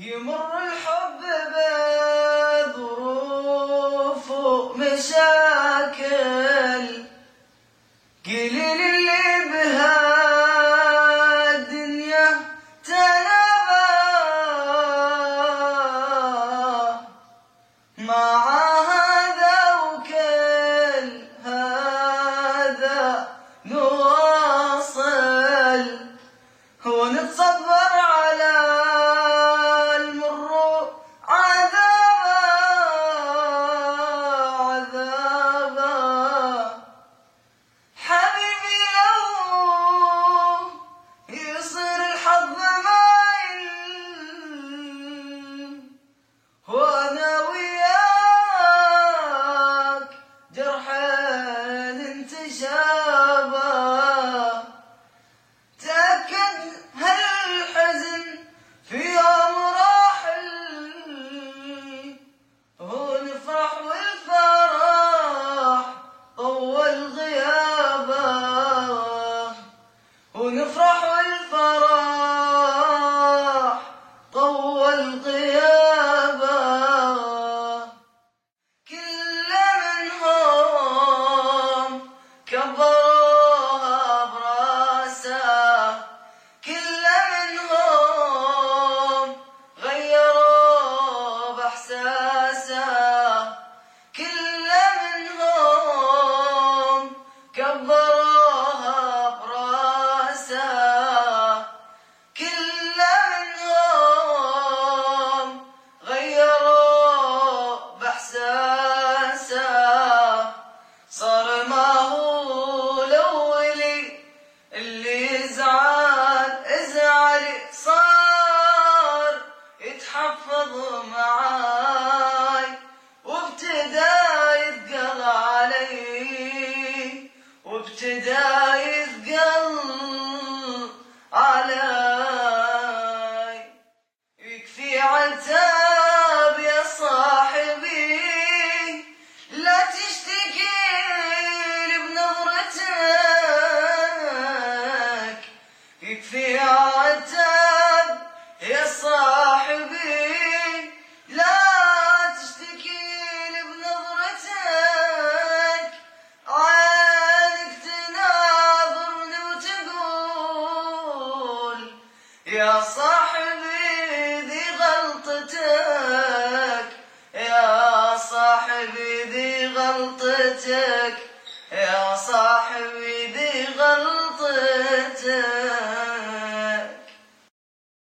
يمر الحب بظروفه مشاعر أكبر وابتدا يثقل علي. يكفي عتاب يا صاحبي غلطتك يا صاحبي غلطتك يا صاحبي ذي غلطتك.